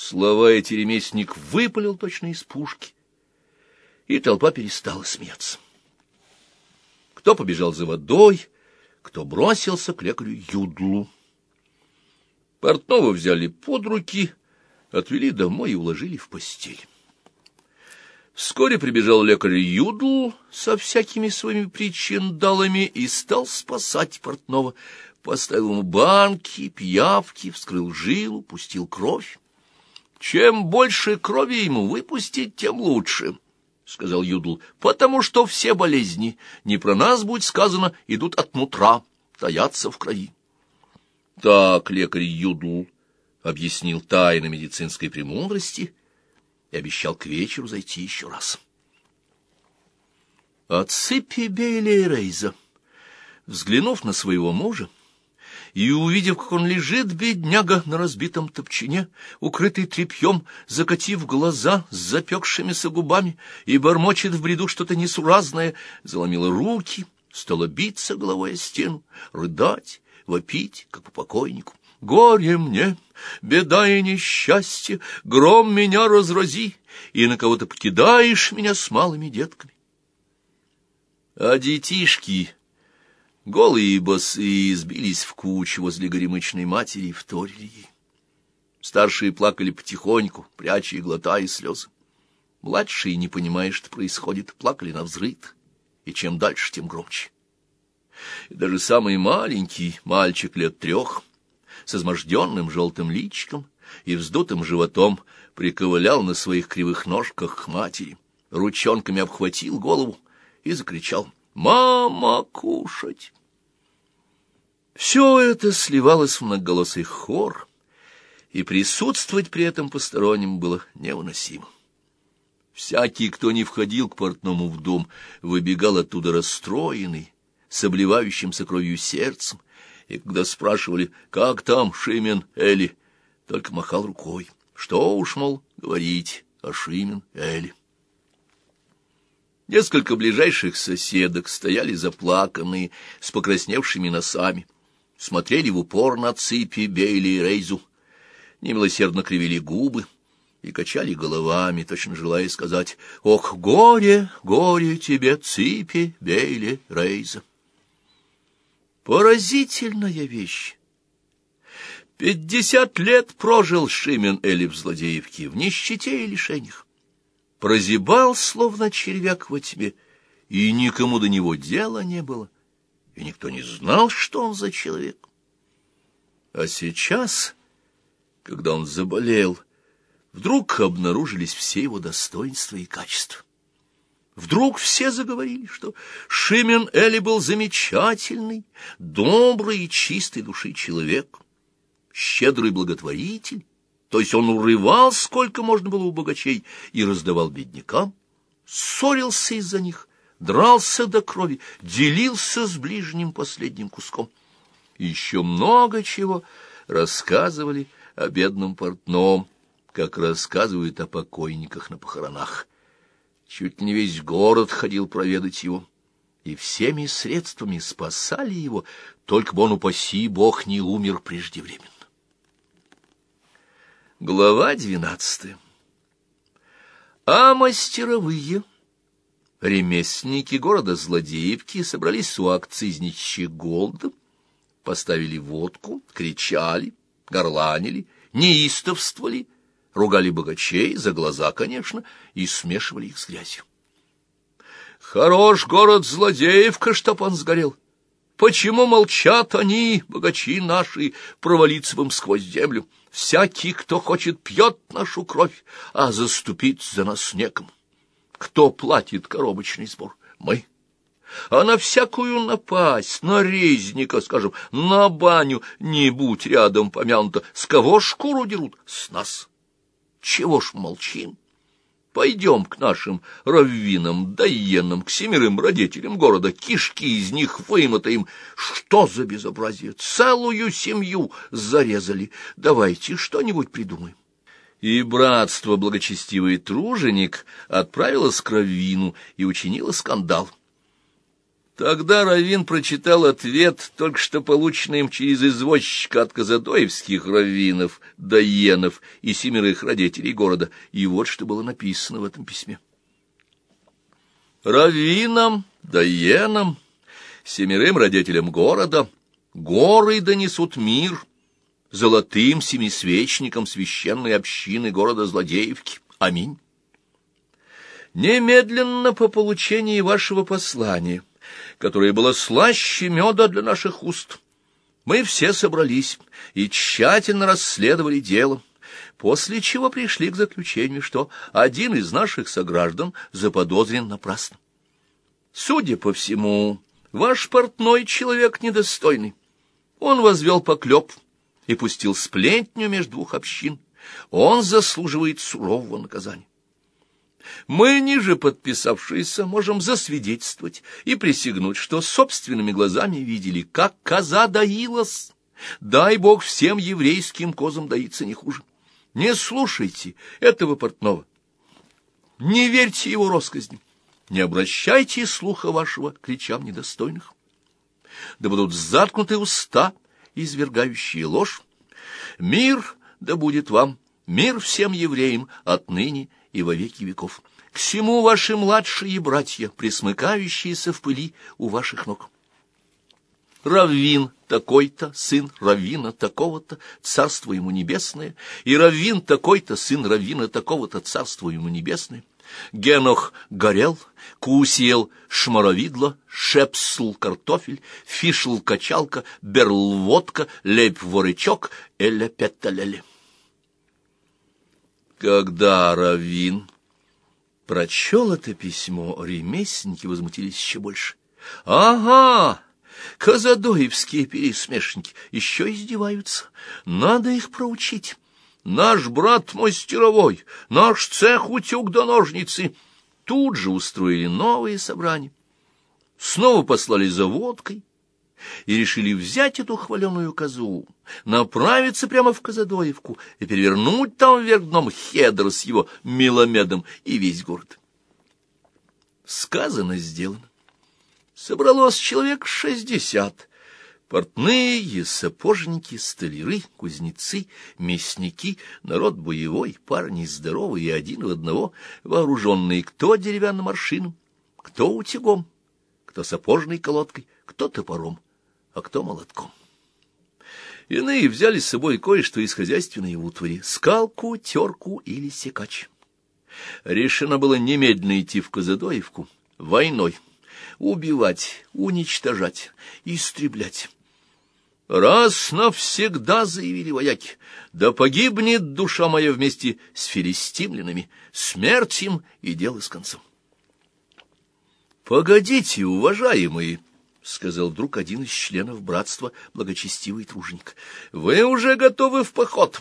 Слова эти ремесленник выпалил точно из пушки, и толпа перестала смеяться. Кто побежал за водой, кто бросился к лекарю Юдлу. Портного взяли под руки, отвели домой и уложили в постель. Вскоре прибежал лекарь Юдл со всякими своими причиндалами и стал спасать портного. Поставил ему банки, пиявки, вскрыл жилу, пустил кровь. Чем больше крови ему выпустить, тем лучше, — сказал Юдл, — потому что все болезни, не про нас будет сказано, идут от нутра, таятся в крови. Так лекарь Юдл объяснил тайны медицинской премудрости — и обещал к вечеру зайти еще раз. От цепи Бейли Рейза, взглянув на своего мужа, и, увидев, как он лежит, бедняга, на разбитом топчине, укрытый тряпьем, закатив глаза с запекшимися губами, и бормочет в бреду что-то несуразное, заломила руки, стала биться головой о стену, рыдать, вопить, как по покойнику. Горе мне, беда и несчастье, гром меня разрази, и на кого-то покидаешь меня с малыми детками. А детишки, голые босые, сбились в кучу возле горемычной матери и вторили ей. Старшие плакали потихоньку, пряча и глотая слезы. Младшие, не понимая, что происходит, плакали на взрыд, и чем дальше, тем громче. И даже самый маленький, мальчик лет трех, с изможденным желтым личиком и вздутым животом, приковылял на своих кривых ножках к матери, ручонками обхватил голову и закричал «Мама, кушать!». Все это сливалось в многоголосый хор, и присутствовать при этом посторонним было невыносимо. Всякий, кто не входил к портному в дом, выбегал оттуда расстроенный, с обливающимся кровью сердцем, и когда спрашивали, как там Шимен Эли, только махал рукой. Что уж, мол, говорить о Шимен Эли. Несколько ближайших соседок стояли заплаканные, с покрасневшими носами, смотрели в упор на ципи Бейли и Рейзу, немилосердно кривили губы и качали головами, точно желая сказать «Ох, горе, горе тебе, ципи Бейли Рейза!» Поразительная вещь! Пятьдесят лет прожил Шимен Эли в злодеевке, в нищете и лишениях. Прозябал, словно червяк во тьме, и никому до него дела не было, и никто не знал, что он за человек. А сейчас, когда он заболел, вдруг обнаружились все его достоинства и качества. Вдруг все заговорили, что Шимен Эли был замечательный, добрый и чистой души человек, щедрый благотворитель, то есть он урывал сколько можно было у богачей и раздавал беднякам, ссорился из-за них, дрался до крови, делился с ближним последним куском. Еще много чего рассказывали о бедном портном, как рассказывают о покойниках на похоронах. Чуть не весь город ходил проведать его, и всеми средствами спасали его, только бы он, упаси бог, не умер преждевременно. Глава двенадцатая А мастеровые, ремесленники города Злодеевки собрались у акцизничья голода, поставили водку, кричали, горланили, неистовствовали, ругали богачей, за глаза, конечно, и смешивали их с грязью. Хорош город злодеевка, чтоб он сгорел. Почему молчат они, богачи наши, провалиться вам сквозь землю? Всякий, кто хочет, пьет нашу кровь, а заступить за нас некому. Кто платит коробочный сбор? Мы. А на всякую напасть, на резника, скажем, на баню, не будь рядом помянуто, с кого шкуру дерут? С нас. Чего ж молчим? Пойдем к нашим раввинам, даенам, к семерым родителям города, кишки из них вымотаем. Что за безобразие? Целую семью зарезали. Давайте что-нибудь придумаем. И братство благочестивый труженик отправилось к раввину и учинило скандал. Тогда Равин прочитал ответ, только что полученный им через извозчика от казадоевских раввинов, даенов и семерых родителей города, и вот что было написано в этом письме. Раввинам, даенам, семерым родителям города, горы донесут мир, золотым семисвечникам священной общины города Злодеевки. Аминь. Немедленно по получении вашего послания которое было слаще меда для наших уст. Мы все собрались и тщательно расследовали дело, после чего пришли к заключению, что один из наших сограждан заподозрен напрасно. Судя по всему, ваш портной человек недостойный. Он возвел поклеп и пустил сплетню между двух общин. Он заслуживает сурового наказания. Мы, ниже подписавшиеся, можем засвидетельствовать и присягнуть, что собственными глазами видели, как коза доилась. Дай Бог всем еврейским козам доиться не хуже. Не слушайте этого портного. Не верьте его россказням. Не обращайте слуха вашего к речам недостойных. Да будут заткнуты уста, извергающие ложь. Мир да будет вам, мир всем евреям отныне и во веки веков. К всему ваши младшие братья, присмыкающиеся в пыли у ваших ног. Раввин такой-то, сын Раввина такого-то, царство ему небесное, и Раввин такой-то, сын Раввина такого-то, царство ему небесное. Генох горел, Кусиел шмаровидло, Шепсл картофель, Фишл качалка, Берл водка, Лепь ворычок, Эля петталеле. Когда Равин прочел это письмо, ремесленники возмутились еще больше. — Ага! Казадоевские пересмешники еще издеваются. Надо их проучить. Наш брат мастеровой, наш цех утюг до ножницы. Тут же устроили новые собрания. Снова послали за водкой, и решили взять эту хваленую козу, направиться прямо в Казадоевку и перевернуть там вверх дном Хедр с его миломедом и весь город. Сказано, сделано. Собралось человек шестьдесят. Портные, сапожники, столяры, кузнецы, мясники, народ боевой, парни здоровые один в одного, вооруженные кто деревянным аршином, кто утюгом, кто сапожной колодкой, кто топором а кто молотком. Иные взяли с собой кое-что из хозяйственной утвари — скалку, терку или секач. Решено было немедленно идти в Казадоевку войной, убивать, уничтожать, истреблять. Раз навсегда, заявили вояки, да погибнет душа моя вместе с филистимлянами, смерть им и дело с концом. Погодите, уважаемые, — сказал вдруг один из членов братства, благочестивый труженик. — Вы уже готовы в поход.